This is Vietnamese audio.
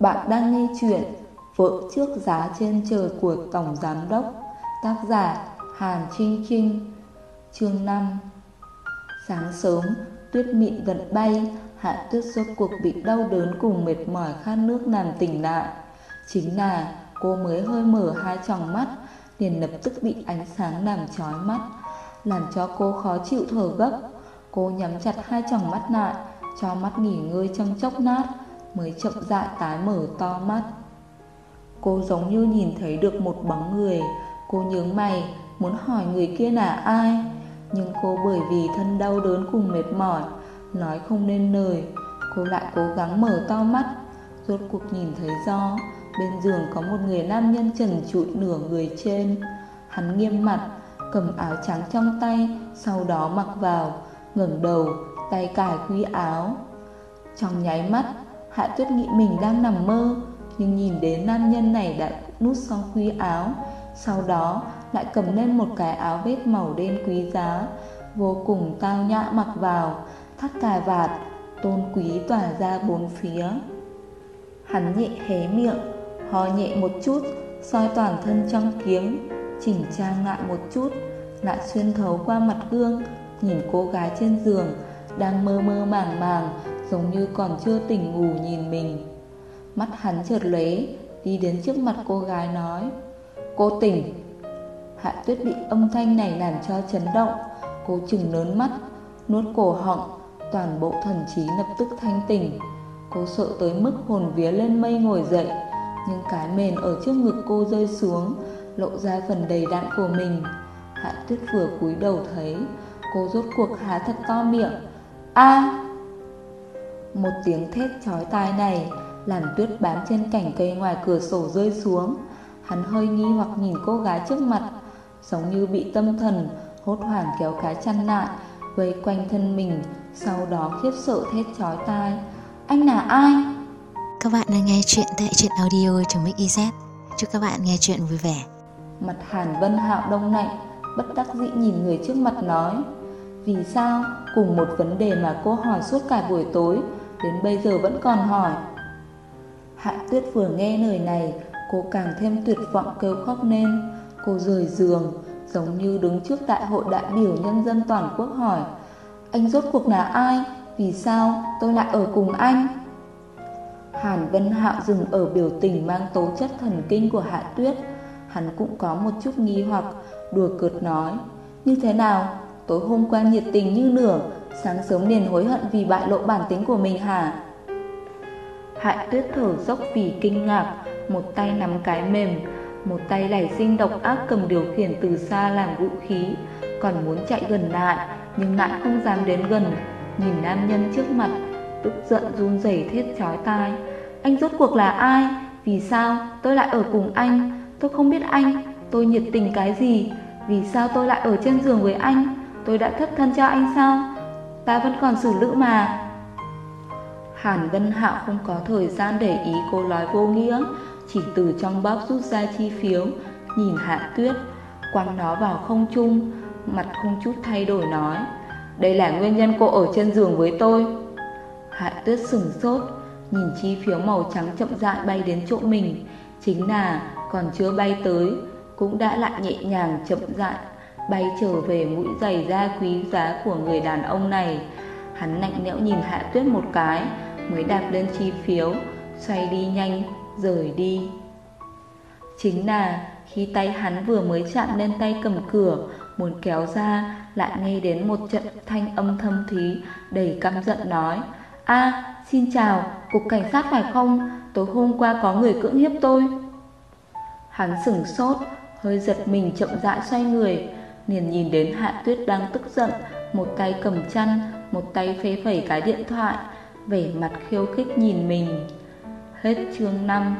Bạn đang nghe chuyện Vợ trước giá trên trời của Tổng Giám Đốc Tác giả Hàn Trinh Trinh Chương 5 Sáng sớm, tuyết mịn gần bay Hạ tuyết suốt cuộc bị đau đớn cùng mệt mỏi khát nước làm tỉnh lại. Chính là cô mới hơi mở hai tròng mắt liền lập tức bị ánh sáng làm chói mắt Làm cho cô khó chịu thở gấp. Cô nhắm chặt hai tròng mắt lại Cho mắt nghỉ ngơi trong chốc nát mới chậm rãi tái mở to mắt. Cô giống như nhìn thấy được một bóng người, cô nhướng mày, muốn hỏi người kia là ai, nhưng cô bởi vì thân đau đớn cùng mệt mỏi, nói không nên lời, cô lại cố gắng mở to mắt, rốt cuộc nhìn thấy do bên giường có một người nam nhân trần trụi nửa người trên. Hắn nghiêm mặt, cầm áo trắng trong tay, sau đó mặc vào, ngẩng đầu, tay cài quy áo. Trong nháy mắt, Hạ Tuyết nghĩ mình đang nằm mơ, nhưng nhìn đến nam nhân này đã nút xong quý áo, sau đó lại cầm lên một cái áo vết màu đen quý giá, vô cùng tao nhã mặc vào, thắt cài vạt, tôn quý tỏa ra bốn phía. Hắn nhẹ hé miệng, ho nhẹ một chút, soi toàn thân trong kiếm, chỉnh trang lại một chút, lại xuyên thấu qua mặt gương, nhìn cô gái trên giường, đang mơ mơ màng màng, giống như còn chưa tỉnh ngủ nhìn mình. Mắt hắn chợt lóe, đi đến trước mặt cô gái nói, cô tỉnh. Hạ tuyết bị âm thanh này làm cho chấn động, cô chừng lớn mắt, nuốt cổ họng, toàn bộ thần trí lập tức thanh tỉnh. Cô sợ tới mức hồn vía lên mây ngồi dậy, nhưng cái mền ở trước ngực cô rơi xuống, lộ ra phần đầy đạn của mình. Hạ tuyết vừa cúi đầu thấy, cô rốt cuộc há thật to miệng. A! Một tiếng thét chói tai này làm tuyết bám trên cành cây ngoài cửa sổ rơi xuống. Hắn hơi nghi hoặc nhìn cô gái trước mặt, giống như bị tâm thần, hốt hoảng kéo cái chăn lại, vây quanh thân mình, sau đó khiếp sợ thét chói tai. Anh là ai? Các bạn đang nghe chuyện tại truyện audio trong Mix Chúc các bạn nghe chuyện vui vẻ. Mặt Hàn Vân Hạo đông lạnh, bất đắc dĩ nhìn người trước mặt nói. Vì sao cùng một vấn đề mà cô hỏi suốt cả buổi tối đến bây giờ vẫn còn hỏi. Hạ tuyết vừa nghe lời này, cô càng thêm tuyệt vọng kêu khóc nên. Cô rời giường, giống như đứng trước đại hội đại biểu nhân dân toàn quốc hỏi. Anh rốt cuộc là ai? Vì sao tôi lại ở cùng anh? Hàn Vân Hạo dừng ở biểu tình mang tố chất thần kinh của Hạ Tuyết. Hắn cũng có một chút nghi hoặc, đùa cợt nói. Như thế nào? Tối hôm qua nhiệt tình như nửa, sáng sớm liền hối hận vì bại lộ bản tính của mình hả? Hạ tuyết thở dốc vì kinh ngạc, một tay nắm cái mềm, một tay nảy sinh độc ác cầm điều khiển từ xa làm vũ khí, còn muốn chạy gần lại, nhưng lại không dám đến gần, nhìn nam nhân trước mặt, tức giận run rẩy thét chói tai. Anh rốt cuộc là ai? Vì sao tôi lại ở cùng anh? Tôi không biết anh, tôi nhiệt tình cái gì? Vì sao tôi lại ở trên giường với anh? Tôi đã thất thân cho anh sao? ta vẫn còn xử lữ mà. Hàn Vân Hạo không có thời gian để ý cô nói vô nghĩa, chỉ từ trong bóp rút ra chi phiếu, nhìn Hạ Tuyết, quăng nó vào không trung, mặt không chút thay đổi nói, đây là nguyên nhân cô ở trên giường với tôi. Hạ Tuyết sừng sốt, nhìn chi phiếu màu trắng chậm rãi bay đến chỗ mình, chính là còn chưa bay tới, cũng đã lại nhẹ nhàng chậm rãi bay trở về mũi giày da quý giá của người đàn ông này. Hắn lạnh lẽo nhìn Hạ Tuyết một cái, mới đạp lên chi phiếu, xoay đi nhanh, rời đi. Chính là khi tay hắn vừa mới chạm lên tay cầm cửa, muốn kéo ra, lại nghe đến một trận thanh âm thâm thí, đầy căm giận nói. a xin chào, cục cảnh sát phải không? Tối hôm qua có người cưỡng hiếp tôi. Hắn sửng sốt, hơi giật mình chậm rãi xoay người, liền nhìn đến Hạ Tuyết đang tức giận, một tay cầm chăn, một tay phế phẩy cái điện thoại, vẻ mặt khiêu khích nhìn mình. Hết chương 5